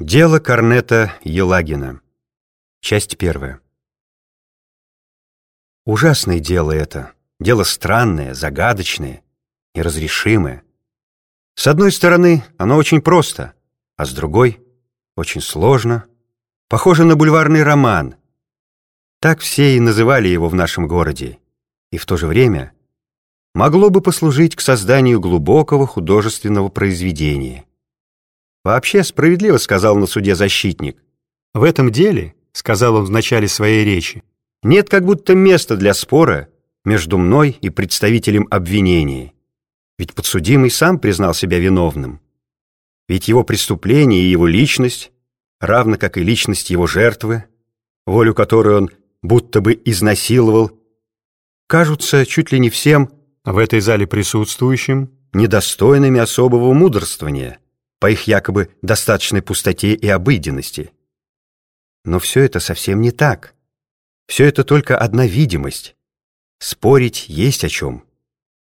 Дело Корнета Елагина. Часть первая. Ужасное дело это. Дело странное, загадочное, неразрешимое. С одной стороны, оно очень просто, а с другой — очень сложно. Похоже на бульварный роман. Так все и называли его в нашем городе. И в то же время могло бы послужить к созданию глубокого художественного произведения. Вообще справедливо сказал на суде защитник. В этом деле, сказал он в начале своей речи, нет как будто места для спора между мной и представителем обвинения. Ведь подсудимый сам признал себя виновным. Ведь его преступление и его личность, равно как и личность его жертвы, волю которой он будто бы изнасиловал, кажутся чуть ли не всем в этой зале присутствующим недостойными особого мудрствования по их якобы достаточной пустоте и обыденности. Но все это совсем не так. Все это только одна видимость. Спорить есть о чем.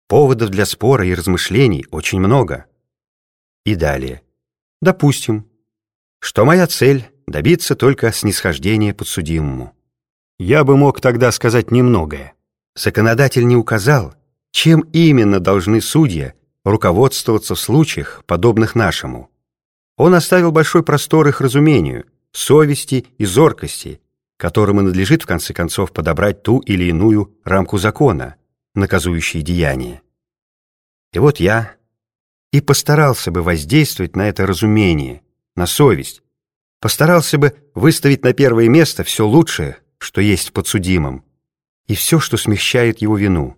Поводов для спора и размышлений очень много. И далее. Допустим, что моя цель — добиться только снисхождения подсудимому. Я бы мог тогда сказать немногое. Законодатель не указал, чем именно должны судьи руководствоваться в случаях, подобных нашему. Он оставил большой простор их разумению, совести и зоркости, которым и надлежит в конце концов подобрать ту или иную рамку закона, наказующие деяния. И вот я и постарался бы воздействовать на это разумение, на совесть, постарался бы выставить на первое место все лучшее, что есть в подсудимом, и все, что смягчает его вину.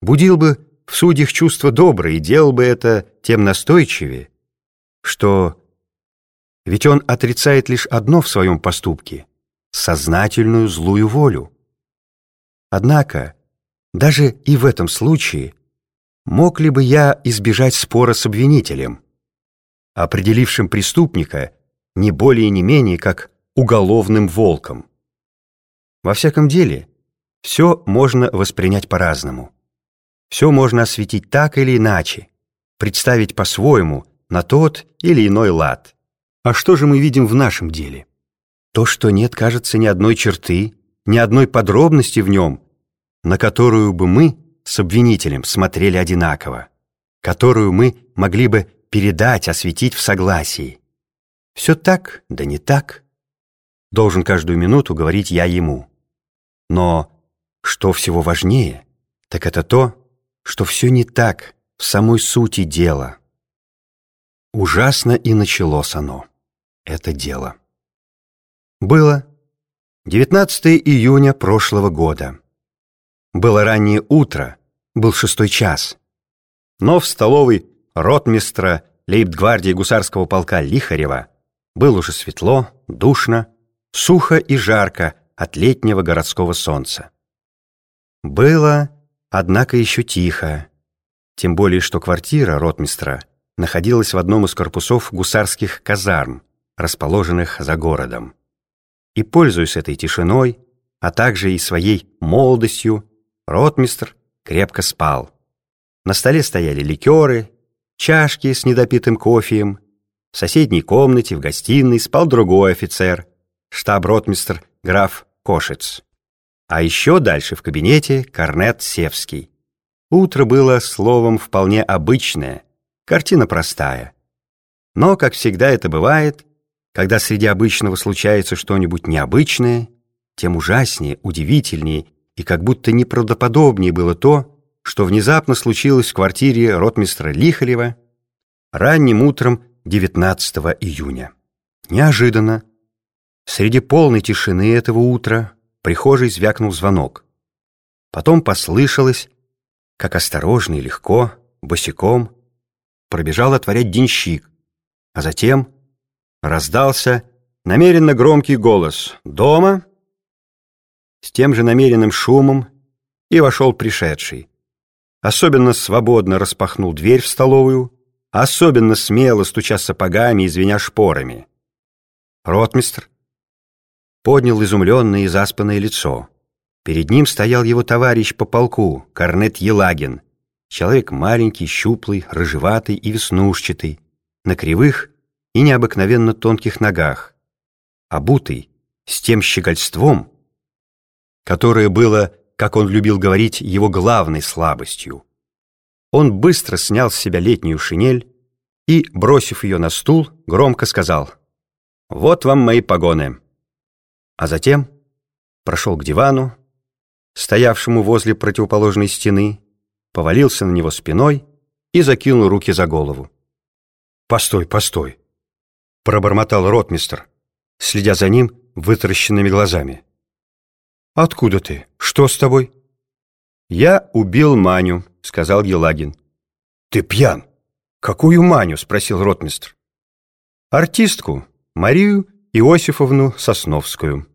Будил бы в судьях чувство доброе и делал бы это тем настойчивее, что ведь он отрицает лишь одно в своем поступке — сознательную злую волю. Однако, даже и в этом случае, мог ли бы я избежать спора с обвинителем, определившим преступника не более не менее как уголовным волком? Во всяком деле, все можно воспринять по-разному. Все можно осветить так или иначе, представить по-своему, на тот или иной лад. А что же мы видим в нашем деле? То, что нет, кажется, ни одной черты, ни одной подробности в нем, на которую бы мы с обвинителем смотрели одинаково, которую мы могли бы передать, осветить в согласии. Все так, да не так. Должен каждую минуту говорить я ему. Но что всего важнее, так это то, что все не так в самой сути дела. Ужасно и началось оно, это дело. Было 19 июня прошлого года. Было раннее утро, был шестой час. Но в столовой ротмистра лейб-гвардии гусарского полка Лихарева было уже светло, душно, сухо и жарко от летнего городского солнца. Было Однако еще тихо. Тем более, что квартира ротмистра находилась в одном из корпусов гусарских казарм, расположенных за городом. И, пользуясь этой тишиной, а также и своей молодостью, ротмистр крепко спал. На столе стояли ликеры, чашки с недопитым кофеем. В соседней комнате, в гостиной, спал другой офицер, штаб-ротмистр граф Кошец. А еще дальше в кабинете Корнет Севский. Утро было, словом, вполне обычное, картина простая. Но, как всегда это бывает, когда среди обычного случается что-нибудь необычное, тем ужаснее, удивительнее и как будто неправдоподобнее было то, что внезапно случилось в квартире ротмистра Лихарева ранним утром 19 июня. Неожиданно, среди полной тишины этого утра, прихожей звякнул звонок. Потом послышалось, как осторожно и легко, босиком, пробежал отворять денщик, а затем раздался намеренно громкий голос «Дома?» с тем же намеренным шумом и вошел пришедший. Особенно свободно распахнул дверь в столовую, особенно смело стуча сапогами и звеня шпорами. Ротмистр поднял изумленное и заспанное лицо. Перед ним стоял его товарищ по полку, Корнет Елагин. Человек маленький, щуплый, рыжеватый и веснушчатый, на кривых, и необыкновенно тонких ногах, обутый с тем щегольством, которое было, как он любил говорить, его главной слабостью. Он быстро снял с себя летнюю шинель и, бросив ее на стул, громко сказал «Вот вам мои погоны». А затем прошел к дивану, стоявшему возле противоположной стены, повалился на него спиной и закинул руки за голову. «Постой, постой!» — пробормотал ротмистр, следя за ним вытаращенными глазами. «Откуда ты? Что с тобой?» «Я убил Маню», — сказал Елагин. «Ты пьян!» «Какую Маню?» — спросил ротмистр. «Артистку, Марию Иосифовну Сосновскую».